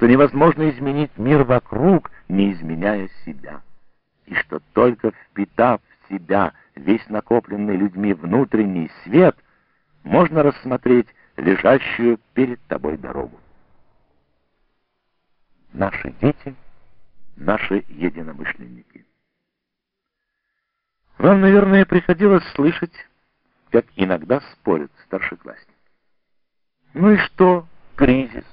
что невозможно изменить мир вокруг, не изменяя себя, и что только впитав в себя весь накопленный людьми внутренний свет, можно рассмотреть лежащую перед тобой дорогу. Наши дети — наши единомышленники. Вам, наверное, приходилось слышать, как иногда спорят старшеклассники. Ну и что? Кризис.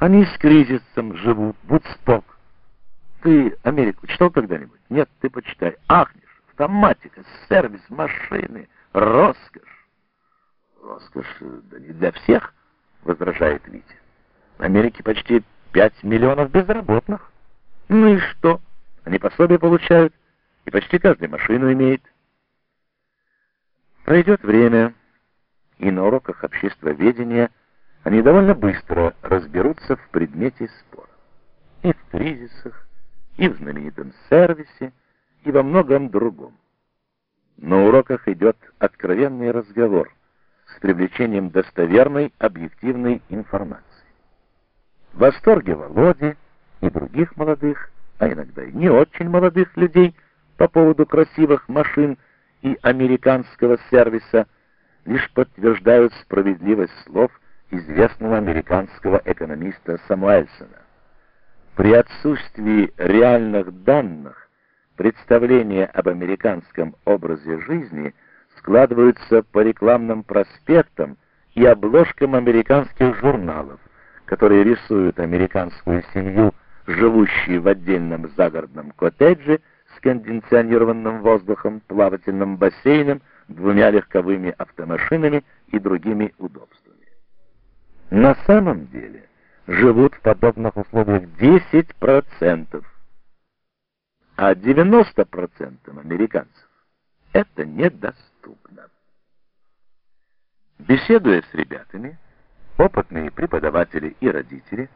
Они с кризисом живут, будь спок. Ты Америку читал когда-нибудь? Нет, ты почитай. Ахнешь, автоматика, сервис, машины, роскошь. Роскошь, да не для всех, возражает Витя. В Америке почти 5 миллионов безработных. Ну и что? Они пособие получают, и почти каждый машину имеет. Пройдет время, и на уроках обществоведения они довольно быстро разберутся в предмете спора. И в кризисах, и в знаменитом сервисе, и во многом другом. На уроках идет откровенный разговор с привлечением достоверной объективной информации. В восторге Володи и других молодых, а иногда и не очень молодых людей по поводу красивых машин и американского сервиса лишь подтверждают справедливость слов известного американского экономиста Самуэльсона. При отсутствии реальных данных представления об американском образе жизни складываются по рекламным проспектам и обложкам американских журналов, которые рисуют американскую семью, живущую в отдельном загородном коттедже с кондиционированным воздухом, плавательным бассейном, двумя легковыми автомашинами и другими удобствами на самом деле живут в подобных условиях 10%, а 90% американцев это недоступно. Беседуя с ребятами, опытные преподаватели и родители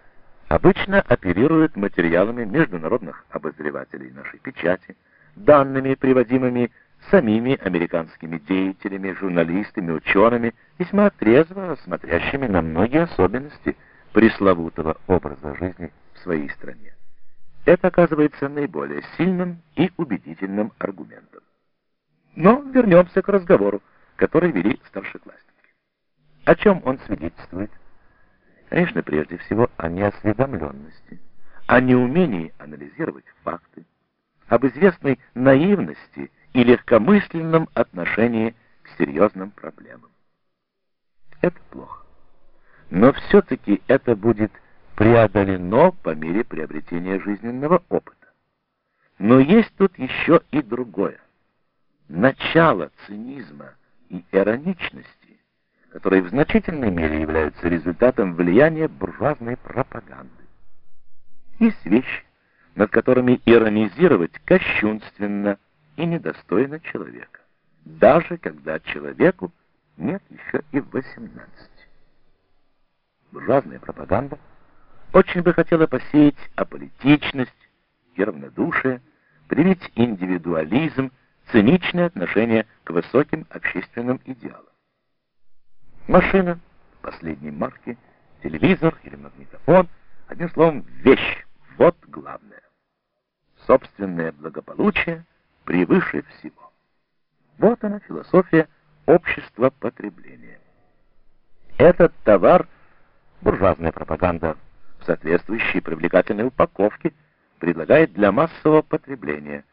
обычно оперируют материалами международных обозревателей нашей печати, данными, приводимыми самими американскими деятелями, журналистами, учеными, весьма трезво смотрящими на многие особенности пресловутого образа жизни в своей стране. Это оказывается наиболее сильным и убедительным аргументом. Но вернемся к разговору, который вели старшеклассники. О чем он свидетельствует? Конечно, прежде всего о неосведомленности, о неумении анализировать факты, об известной наивности и легкомысленном отношении к серьезным проблемам. Это плохо. Но все-таки это будет преодолено по мере приобретения жизненного опыта. Но есть тут еще и другое. Начало цинизма и ироничности, которые в значительной мере являются результатом влияния буржуазной пропаганды. Есть вещи, над которыми иронизировать кощунственно, и недостойна человека, даже когда человеку нет еще и 18. Буржуазная пропаганда очень бы хотела посеять аполитичность и равнодушие, привить индивидуализм, циничное отношение к высоким общественным идеалам. Машина последней марки, телевизор или магнитофон, одним словом, вещь, вот главное. Собственное благополучие — превыше всего. Вот она философия общества потребления. Этот товар буржуазная пропаганда в соответствующей привлекательной упаковке предлагает для массового потребления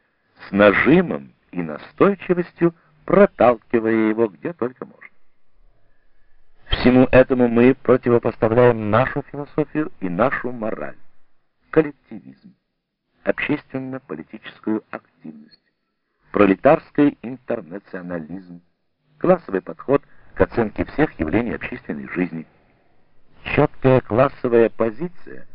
с нажимом и настойчивостью проталкивая его где только можно. Всему этому мы противопоставляем нашу философию и нашу мораль, коллективизм, общественно-политическую активность пролетарский интернационализм, классовый подход к оценке всех явлений общественной жизни. Четкая классовая позиция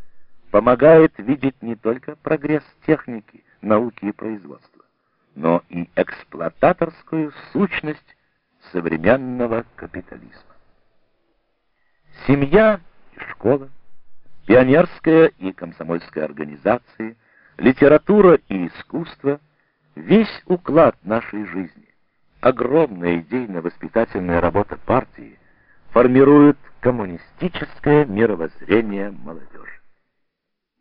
помогает видеть не только прогресс техники, науки и производства, но и эксплуататорскую сущность современного капитализма. Семья и школа, пионерская и комсомольская организации, литература и искусство – Весь уклад нашей жизни, огромная идейно-воспитательная работа партии формирует коммунистическое мировоззрение молодежи.